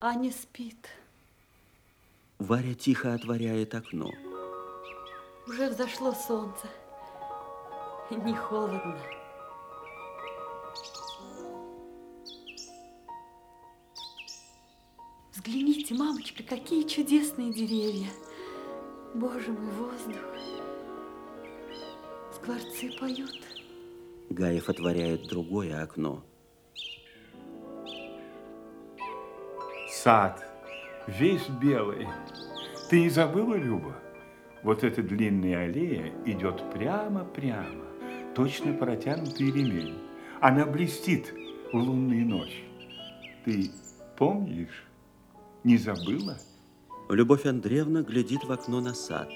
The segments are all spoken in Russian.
Аня спит. Варя тихо отворяет окно. Уже взошло солнце. Не холодно. Взгляните, мамочка, какие чудесные деревья. Боже мой, воздух. Скворцы поют. Гаев отворяет другое окно. Сад весь белый. Ты не забыла, Люба? Вот эта длинная аллея идет прямо-прямо, точно протянутый ремень. Она блестит в лунную ночь. Ты помнишь? Не забыла? Любовь Андреевна глядит в окно на сад.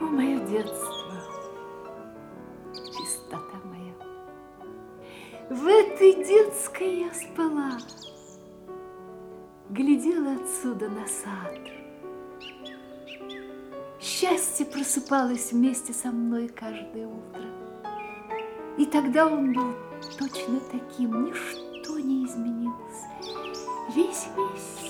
О, мое детство, этой детской я спала, глядела отсюда на сад. Счастье просыпалось вместе со мной каждое утро. И тогда он был точно таким, ничто не изменилось. Весь-весь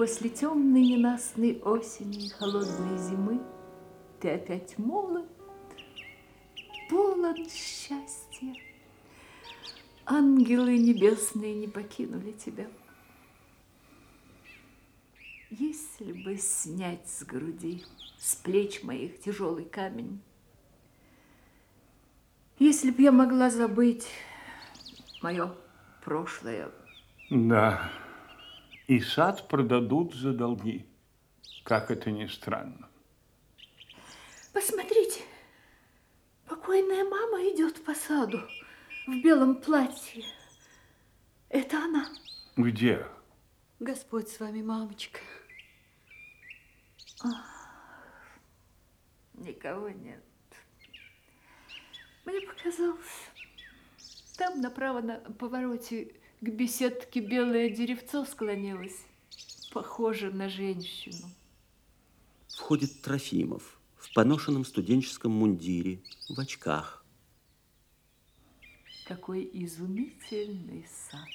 после темной ненастной осени и холодной зимы ты опять молод, полон счастья. Ангелы небесные не покинули тебя. Если бы снять с груди, с плеч моих тяжелый камень, если б я могла забыть мое прошлое, Да. И сад продадут за долги. Как это ни странно. Посмотрите, покойная мама идет по саду в белом платье. Это она. Где? Господь с вами, мамочка. Никого нет. Мне показалось, там направо на повороте к беседке белое деревцо склонилось. Похоже на женщину. Входит Трофимов в поношенном студенческом мундире, в очках. Какой изумительный сад.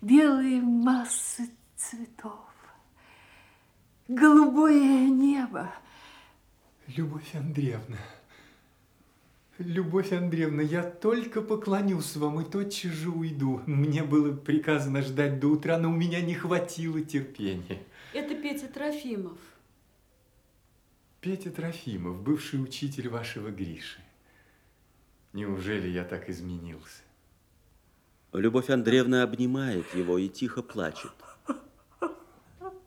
Белые массы цветов. Голубое небо. Любовь Андреевна, Любовь Андреевна, я только поклонюсь вам и тотчас же уйду. Мне было приказано ждать до утра, но у меня не хватило терпения. Это Петя Трофимов. Петя Трофимов, бывший учитель вашего Гриши. Неужели я так изменился? Любовь Андреевна обнимает его и тихо плачет.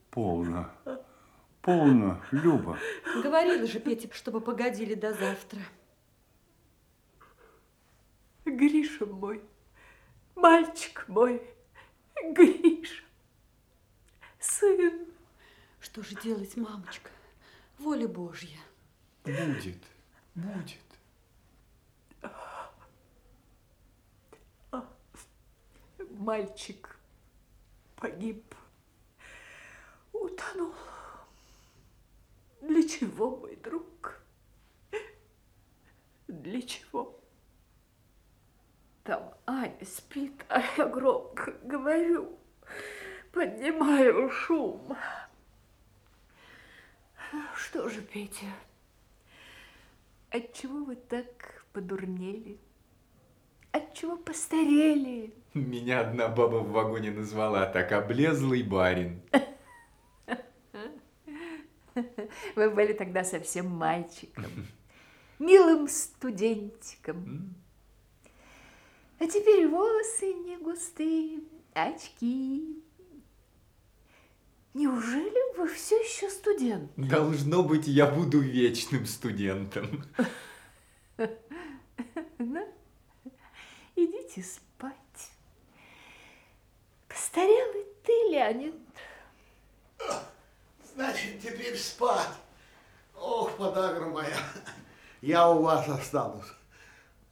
Полно. Полно, Люба. Говорила же Петя, чтобы погодили до завтра. Гриша мой, мальчик мой, Гриша, сын. Что же делать, мамочка? Воля Божья. Будет, будет. Мальчик погиб, утонул. Для чего, мой друг? Для чего? Спит, а я громко говорю, поднимаю шум. Что же, Петя, отчего вы так подурнели? Отчего постарели? Меня одна баба в вагоне назвала так облезлый барин. Вы были тогда совсем мальчиком, милым студентиком. А теперь волосы не густые, очки. Неужели вы все еще студент? Должно быть, я буду вечным студентом. Ну, идите спать. Постарел и ты, Леонид. Значит, теперь спать. Ох, подагра моя, я у вас останусь.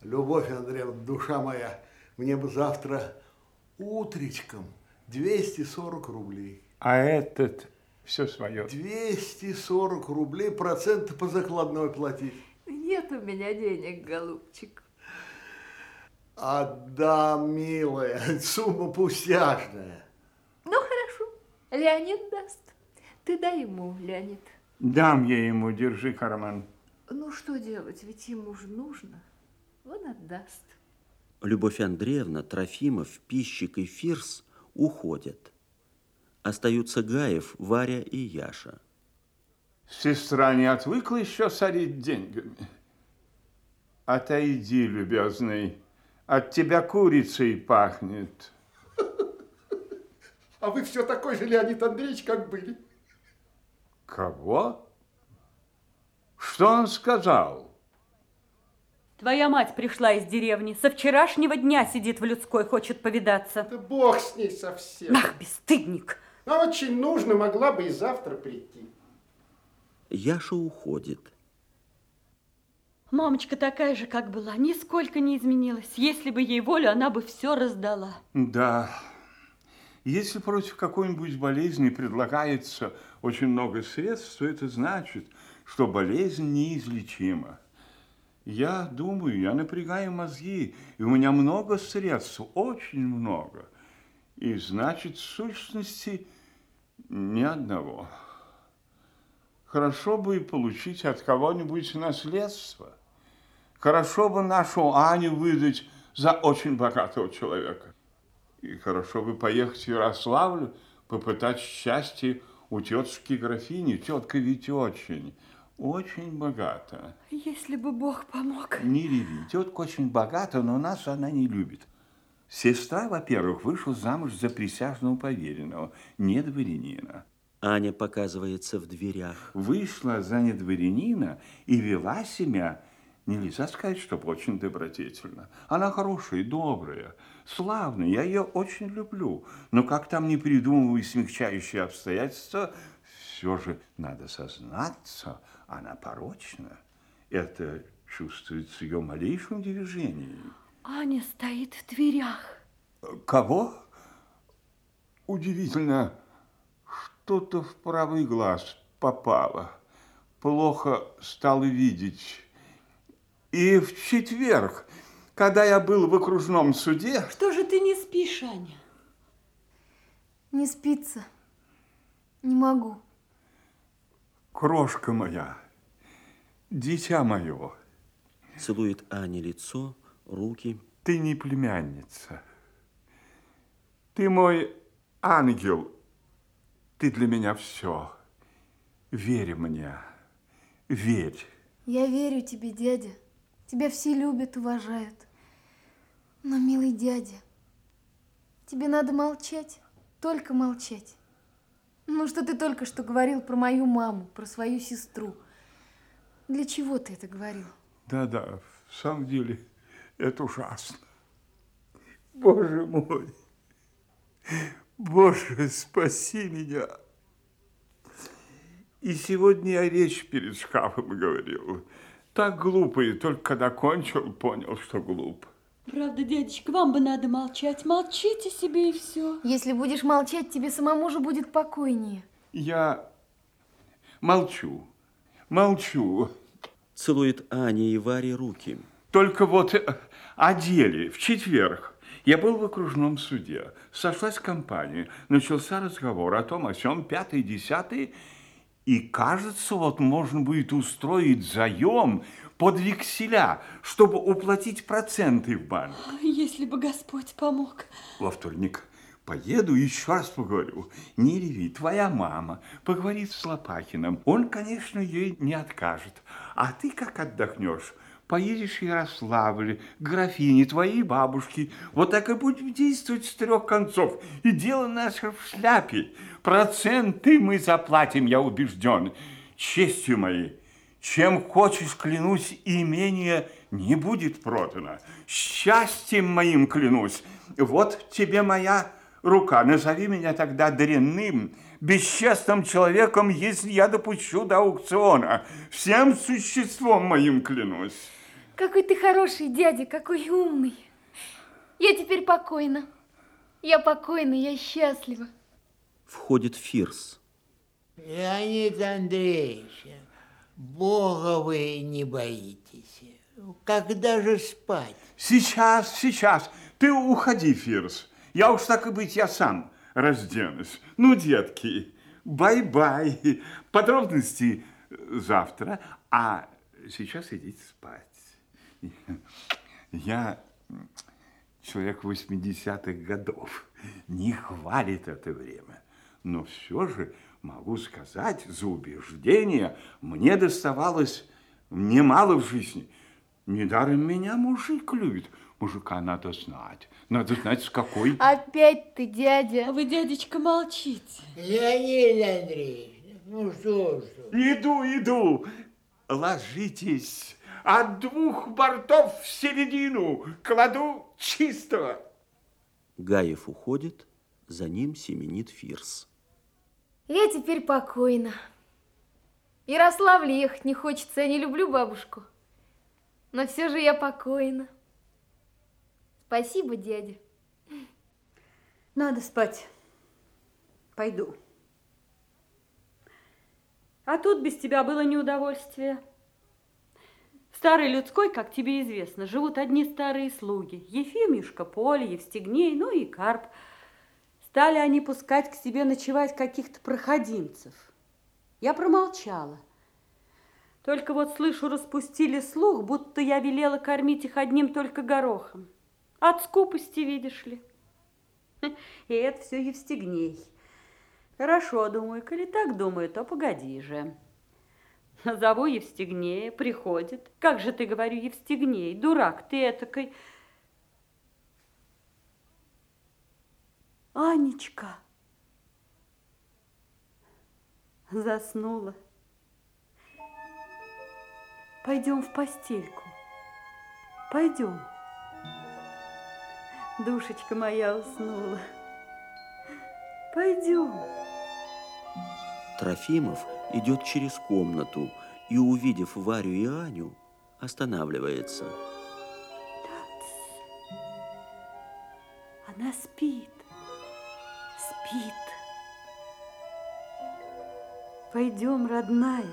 Любовь Андреевна, душа моя, мне бы завтра утречком 240 рублей. А этот все свое. 240 рублей проценты по закладной платить. Нет у меня денег, голубчик. Отдам, милая, сумма пустяшная. Ну, хорошо, Леонид даст. Ты дай ему, Леонид. Дам я ему, держи карман. Ну, что делать, ведь ему же нужно. Он отдаст. Любовь Андреевна, Трофимов, Пищик и Фирс уходят. Остаются Гаев, Варя и Яша. Сестра не отвыкла еще сорить деньгами. Отойди, любезный, от тебя курицей пахнет. А вы все такой же, Леонид Андреевич, как были. Кого? Что он сказал? Твоя мать пришла из деревни. Со вчерашнего дня сидит в людской, хочет повидаться. Да бог с ней совсем. Ах, бесстыдник! Но очень нужно, могла бы и завтра прийти. Яша уходит. Мамочка такая же, как была, нисколько не изменилась. Если бы ей волю, она бы все раздала. Да. Если против какой-нибудь болезни предлагается очень много средств, то это значит, что болезнь неизлечима. Я думаю, я напрягаю мозги, и у меня много средств, очень много. И значит, в сущности, ни одного. Хорошо бы получить от кого-нибудь наследство. Хорошо бы нашу Аню выдать за очень богатого человека. И хорошо бы поехать в Ярославль, попытать счастье у тетушки графини. Тетка ведь очень, очень богата. Если бы Бог помог. Не реви. Тетка очень богата, но нас она не любит. Сестра, во-первых, вышла замуж за присяжного поверенного, не дворянина. Аня показывается в дверях. Вышла за недворянина и вела себя, нельзя сказать, чтобы очень добродетельно. Она хорошая, добрая, славная, я ее очень люблю. Но как там не придумывая смягчающие обстоятельства, все же надо сознаться, она порочна. Это чувствуется ее малейшем движении. Аня стоит в дверях. Кого? Удивительно, что-то в правый глаз попало. Плохо стало видеть. И в четверг, когда я был в окружном суде... Что же ты не спишь, Аня? Не спится. Не могу. Крошка моя, дитя мое, Целует Ане лицо, руки. ты не племянница. Ты мой ангел. Ты для меня все. Верь мне. Верь. Я верю тебе, дядя. Тебя все любят, уважают. Но, милый дядя, тебе надо молчать, только молчать. Ну, что ты только что говорил про мою маму, про свою сестру. Для чего ты это говорил? Да-да, в самом деле, это ужасно. Боже мой, Боже, спаси меня. И сегодня я речь перед шкафом говорил. Так глупо, и только когда кончил, понял, что глуп. Правда, дядечка, вам бы надо молчать. Молчите себе и все. Если будешь молчать, тебе самому же будет покойнее. Я молчу, молчу. Целует Ане и Варе руки. Только вот э, о деле. В четверг я был в окружном суде. Сошлась компания. Начался разговор о том, о сём, пятый, десятый. И кажется, вот можно будет устроить заем под векселя, чтобы уплатить проценты в банк. Если бы Господь помог. Во вторник поеду, еще раз поговорю. Не реви, твоя мама поговорит с Лопахиным. Он, конечно, ей не откажет. А ты как отдохнешь? Поедешь в Ярославль, графине, твоей бабушки. Вот так и будем действовать с трех концов. И дело наше в шляпе. Проценты мы заплатим, я убежден. Честью моей, чем хочешь, клянусь, имение не будет продано. Счастьем моим клянусь. Вот тебе моя рука. Назови меня тогда дрянным, бесчестным человеком, если я допущу до аукциона. Всем существом моим клянусь. Какой ты хороший дядя, какой умный. Я теперь покойна. Я покойна, я счастлива. Входит Фирс. Леонид Андреевич, Бога вы не боитесь. Когда же спать? Сейчас, сейчас. Ты уходи, Фирс. Я уж так и быть, я сам разденусь. Ну, детки, бай-бай. Подробности завтра, а сейчас идите спать. Я человек 80-х годов. Не хвалят это время. Но все же могу сказать, за убеждение мне доставалось немало в жизни. Недаром меня мужик любит. Мужика надо знать. Надо знать, с какой... Опять ты, дядя. Вы, дядечка, молчите. Леонид Андреевич, ну что, что? Иду, иду. Ложитесь. От двух бортов в середину кладу чистого. Гаев уходит, за ним семенит Фирс. Я теперь покойна. Ярославле ехать не хочется, я не люблю бабушку. Но все же я покойна. Спасибо, дядя. Надо спать. Пойду. А тут без тебя было неудовольствие. В старой людской, как тебе известно, живут одни старые слуги. Ефимюшка, Поля, Евстигней, ну и Карп. Стали они пускать к себе ночевать каких-то проходимцев. Я промолчала. Только вот слышу, распустили слух, будто я велела кормить их одним только горохом. От скупости, видишь ли. И это все Евстигней. Хорошо, думаю, коли так думаю, то погоди же. Зову Евстигнея, приходит. Как же ты, говорю, Евстигней, дурак ты этакой. Анечка заснула. Пойдем в постельку. Пойдем. Душечка моя уснула. Пойдем. Трофимов идет через комнату и, увидев Варю и Аню, останавливается. Спит. Пойдем, родная.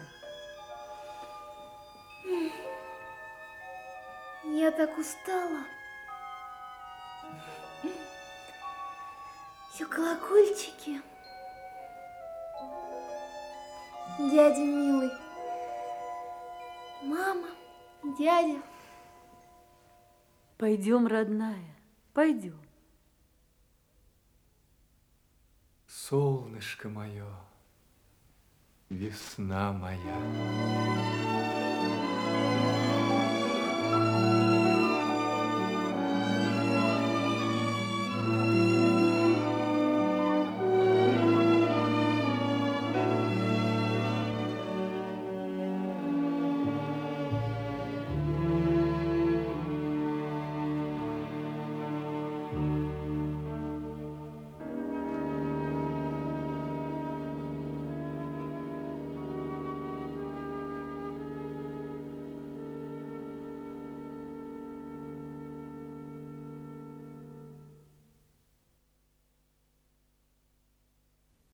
Я так устала. Все колокольчики. Дядя милый. Мама, дядя. Пойдем, родная, пойдем. Солнышко мое, весна моя.